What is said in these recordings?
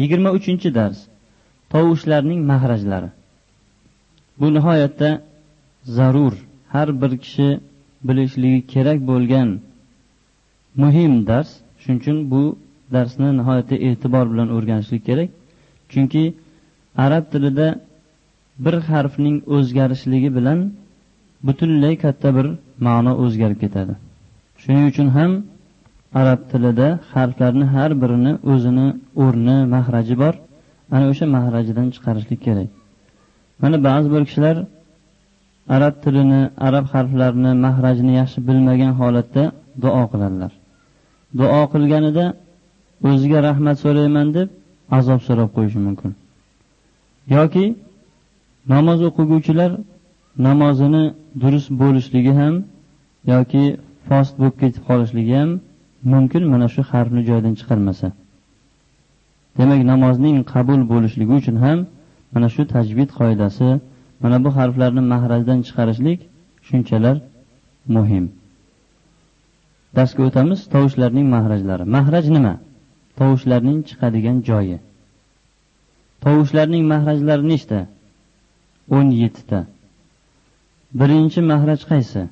yigirma uchinchi dars. Tovushlarning mahrajlari. Bu nihoyatda zarur. Har bir kishi bilishligi kerak bo'lgan muhim dars. Shuning uchun bu darsni nihoyatda e'tibor bilan o'rganishlik kerak. Chunki arab tilida bir harfning o'zgarishligi bilan butunlay katta bir ma'no o'zgarib ketadi. Shuning uchun ham arab tilida harflarni har birini o'zini o'rni mahraji bor. Ana o'sha mahrajidan chiqarishlik kerak. Mana ba'zi bir kishilar arab tilini arab harflarini mahrajini yaxshi bilmagan holatda duo qiladilar. Duo qilganida o'ziga rahmat so'rayman deb azob so'rab qo'yishi mumkin. Yoki namoz o'qiguvchilar namozini durust bo'lishligi ham yoki fost bo'lib ketib qolishligi ham mumkin mana shu harfni joyidan chiqarmasa. Demak namozning qabul bo'lishligi uchun ham mana shu tajvid qoidasi mana bu harflarni mahrajdan chiqarishlik shunchalar muhim. Darsga o'tamiz tovushlarning mahrajlari. Mahraj nima? Tovushlarning chiqadigan joyi. Tovushlarning mahrajlari nechta? O'n yettita. Birinchi mahraj qaysi?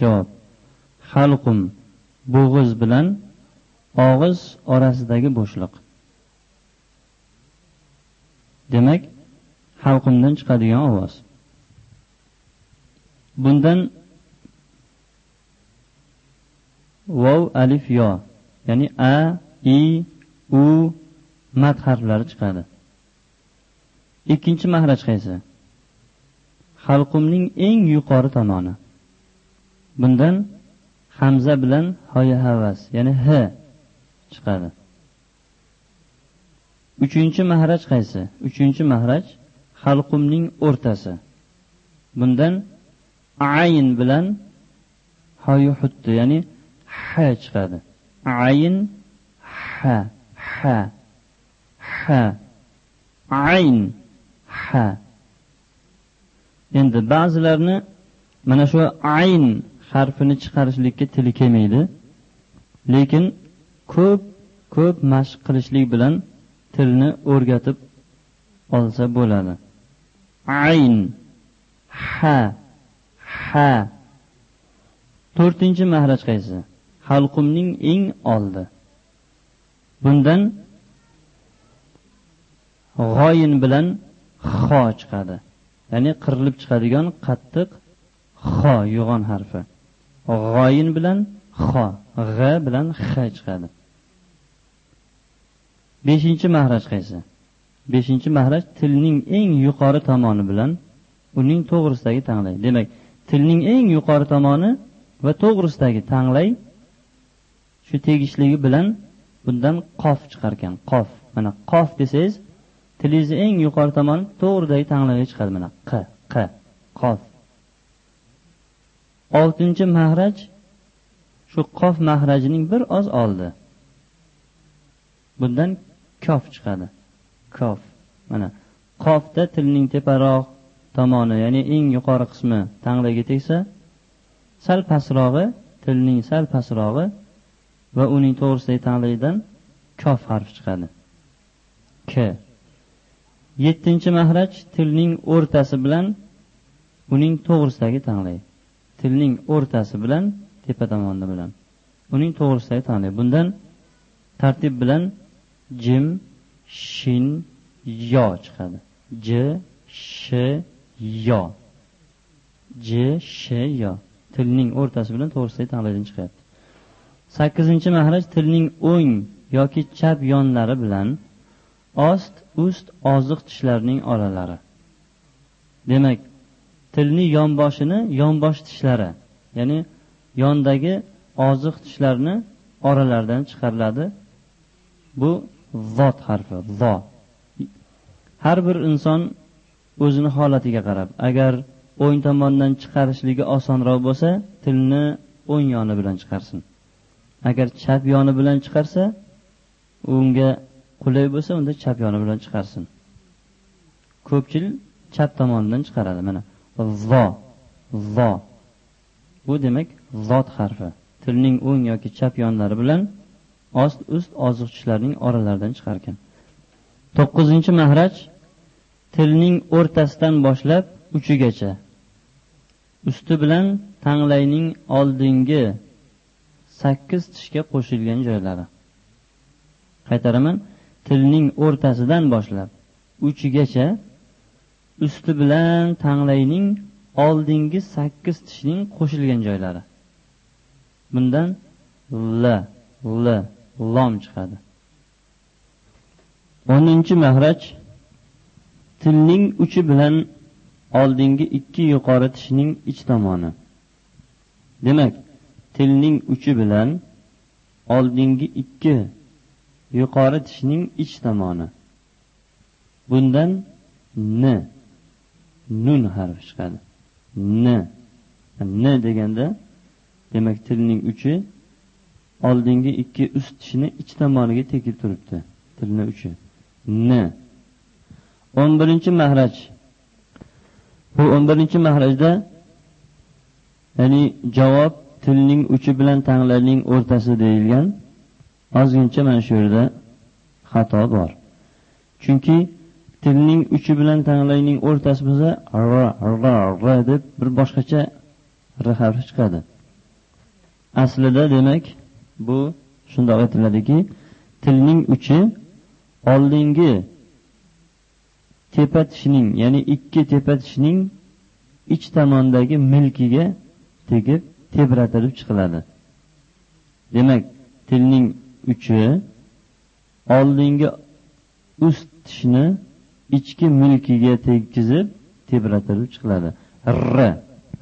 Javob. Halqum bo'g'iz bilan og'iz orasidagi bo'shliq. Demak halqumdan chiqadigan ovoz. Bundan vov alif yo ya'ni a i u mat harflari chiqadi. Ikkinchi mahraj qaysi? Halqumning eng yuqori tomoni. Bundan hamza bilan hoya havas ya'ni h chiqadi. Uchinchi mahraj qaysi? Uchinchi mahraj halqumning o'rtasi. Bundan ayn bilan hoyu hutdi ya'ni h chiqadi. Ayn h h h ayn h. Endi ba'zilarni mana shu ayn harfini chiqarishlikka tili kelmaydi. Lekin ko'p ko'p mashq qilishlik bilan tilni o'rgatib olsa bo'ladi. Ayn ha ha. To'rtinchi mahraj qaysi? Halqumning eng oldi. Bundan g'oyin bilan xo chiqadi. Ya'ni qirilib chiqadigan qattiq xo yo'g'on harfi. G'oyin bilan xo g'a bilan x chiqadi. Beshinchi mahraj qaysi? Beshinchi mahraj tilning eng yuqori tomoni bilan uning to'g'risidagi tanglay demak tilning eng yuqori tomoni va to'g'risidagi tanglay shu tegishligi bilan bundan qof chiqar ekan. Qof. Mana qof desangiz tilingizni eng yuqori tomoni to'g'ridagi tanglayga chiqadi. Mana q q qof. Oltinchi mahraj shu qof mahrajining bir oz oldi. Bundan kof chiqadi. Kof. Mana qofda tilning teparoq tomoni ya'ni eng yuqori qismi tanglaga tegsa sal pastrog'i tilning sal pastrog'i va uning to'g'risidagi tanglaydan kof harfi chiqadi. K. Yettinchi mahraj tilning o'rtasi bilan uning to'g'risidagi tanglay tilning o'rtasi bilan tepa tomoni bilan. Uning to'g'risidagi tanlay bundan tartib bilan jim shin yo chiqadi. J sh yo. J sh yo. Tilning o'rtasi bilan to'g'risidagi tanlaydan chiqyapti. Sakkizinchi mahraj tilning o'ng yoki chap yonlari bilan ost ust oziq tishlarning oralari. Demak tilni yonboshini yonbosh tishlari ya'ni yondagi oziq tishlarni oralaridan chiqariladi. Bu zot harfi zo. Har bir inson o'zini holatiga qarab agar o'ng tomondan chiqarishligi osonroq bo'lsa tilni o'ng yoni bilan chiqarsin. Agar chap yoni bilan chiqarsa unga qulay bo'lsa unda chap yoni bilan chiqarsin. Ko'pchilik chap tomonidan chiqaradi. Mana zo zo. Bu demak zot harfi. Tilning o'ng yoki chap yonlari bilan ost ust oziq tishlarning oralaridan chiqar ekan to'qqizinchi mahraj tilning o'rtasidan boshlab uchigacha. Usti bilan tanglayning oldingi sakkiz tishga qo'shilgan joylari. Qaytaraman tilning o'rtasidan boshlab uchigacha usti bilan tanglayning oldingi sakkiz tishning qo'shilgan joylari. Bundan l l lom chiqadi. O'ninchi mahraj tilning uchi bilan oldingi ikki yuqori tishning ich tomoni. Demak tilning uchi bilan oldingi ikki yuqori tishning ich tomoni. Bundan n. nun harfi chiqadi. N. N deganda demak tilning uchi oldingi ikki ust tishini ich tomoniga tekib turibdi. Tilni uchi. N. O'n birinchi mahraj. Bu o'n birinchi mahrajda ya'ni javob tilning uchi bilan tanglarning o'rtasi deyilgan ozgincha mana shu yerda xato bor. Chunki tilning uchi bilan tanglayning o'rtasi bo'lsa r deb bir boshqacha r harfi chiqadi. Aslida demak bu shundoq aytiladiki tilning uchi oldingi tepa tishning ya'ni ikki tepa tishning ich tomondagi milkiga tegib tebratilib chiqiladi. Demak tilning uchi oldingi ust tishni ichki mulkiga tegizib tebratilib chiqiladi. R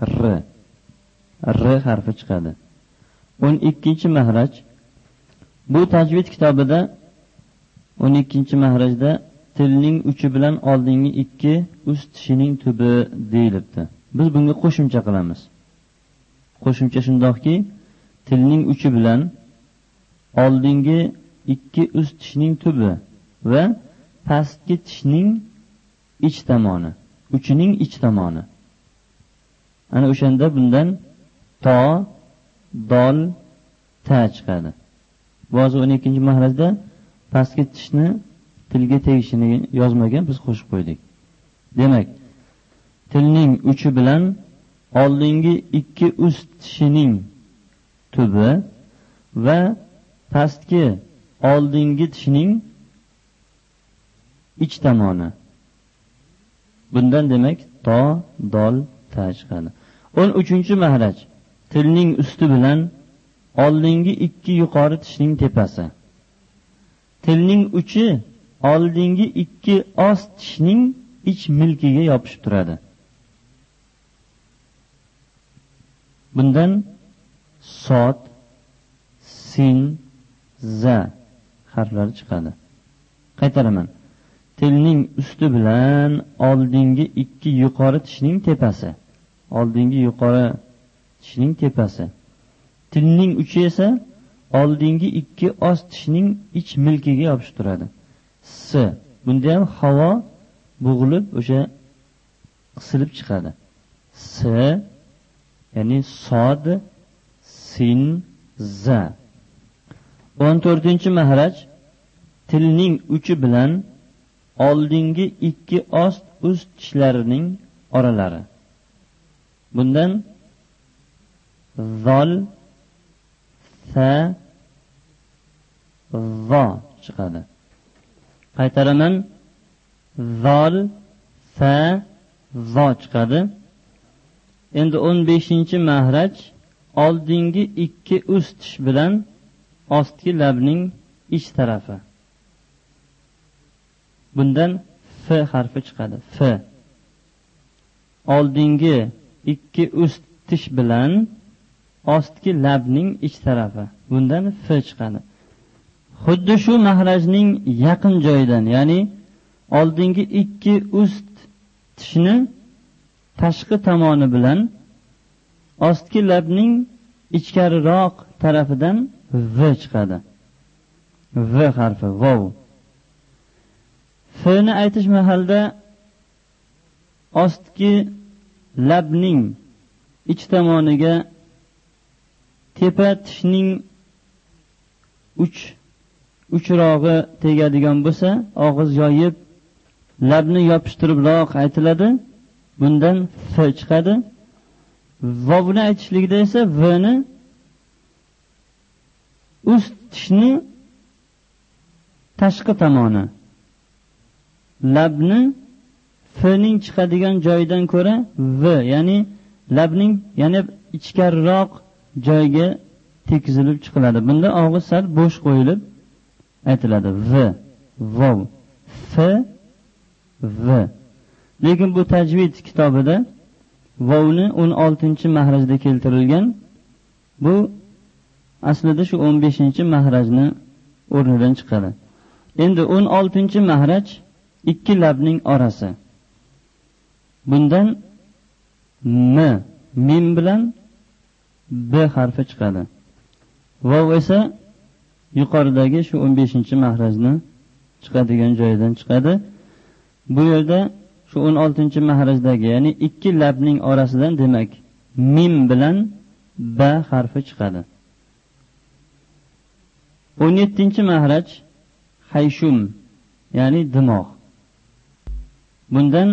r r harfi chiqadi. o'n ikkinchi mahraj. Bu tajvid kitobida o'n ikkinchi mahrajda tilning uchi bilan oldingi ikki ust tishining tubi deyilibdi. Biz bunga qo'shimcha qilamiz. Qo'shimcha shundoqki tilning uchi bilan oldingi ikki ust tishning tubi va pastki tishning ich tomoni uchining ich tomoni. Ana o'shanda bundan to dol ta chiqadi. Ba'zi o'n ikkinchi mahrazda pastki tishni tilga tegishini yozmagan biz qo'shib qo'ydik. Demak tilning uchi bilan oldingi ikki ust tishining tubi va pastki oldingi tishning ich tomoni bundan demak to dol ta chiqadi o'n uchinchi mahraj. Tilning usti bilan oldingi ikki yuqori tishning tepasi. Tilning uchi oldingi ikki ost tishning ich milkiga yopishib turadi. Bundan sot sin za harflari chiqadi. Qaytaraman. Tilning usti bilan oldingi ikki yuqori tishning tepasi. Oldingi yuqori tishning tepasi. Tilning uchi esa oldingi ikki ost tishning ich milkiga yopishib turadi. S. Bunda ham havo bo'g'ilib o'sha qisilib chiqadi. S ya'ni sod sin za o'n to'rtinchi mahraj tilning uchi bilan oldingi ikki ost ust tishlarining oralari. Bundan zol sa zo chiqadi. Qaytaraman zol sa zo chiqadi. Endi o'n beshinchi mahraj oldingi ikki ust tish bilan ostki labning ich tarafi. Bundan f harfi chiqadi. F. Oldingi ikki ust tish bilan ostki labning ich tarafi. Bundan f chiqadi. Xuddi shu mahrajning yaqin joyidan ya'ni oldingi ikki ust tishni tashqi tomoni bilan ostki labning ichkariroq tarafidan v chiqadi. V harfi vov fni aytish mahalda ostki labning ich tomoniga tepa tishning uch uchrog'i tegadigan bo'lsa og'iz yoyib labni yopishtiribroq aytiladi. Bundan f chiqadi. Vovni aytishlikda esa vni ust tishni tashqi tomoni labni fning chiqadigan joyidan ko'ra v ya'ni labning yana ichkariroq joyga tekizilib chiqiladi. Bunda og'iz sal bo'sh qo'yilib aytiladi. V vov f v. Lekin bu tajvid kitobida vovni o'n oltinchi mahrajda keltirilgan. Bu aslida shu o'n beshinchi mahrajni o'rnidan chiqadi. Endi o'n oltinchi mahraj ikki labning orasi. Bundan m mim bilan b harfi chiqadi. Vov esa yuqoridagi shu o'n beshinchi mahrazni chiqadigan joyidan chiqadi. Bu yerda shu o'n oltinchi mahrazdagi ya'ni ikki labning orasidan demak mim bilan b harfi chiqadi. o'n yettinchi mahraj hayshum ya'ni dimog' bundan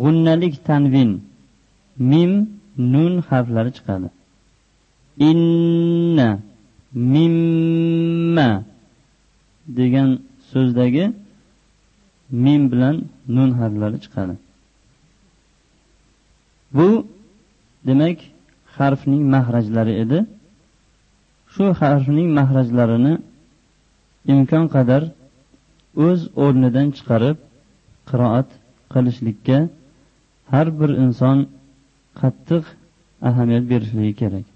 g'unnalik tanvin mim nun harflari chiqadi. Inna mimma degan so'zdagi mim bilan nun harflari chiqadi. Bu demak harfning mahrajlari edi. Shu harfning mahrajlarini imkon qadar o'z o'rnidan chiqarib qiroat qilishlikka har bir inson qattiq ahamiyat berishligi kerak.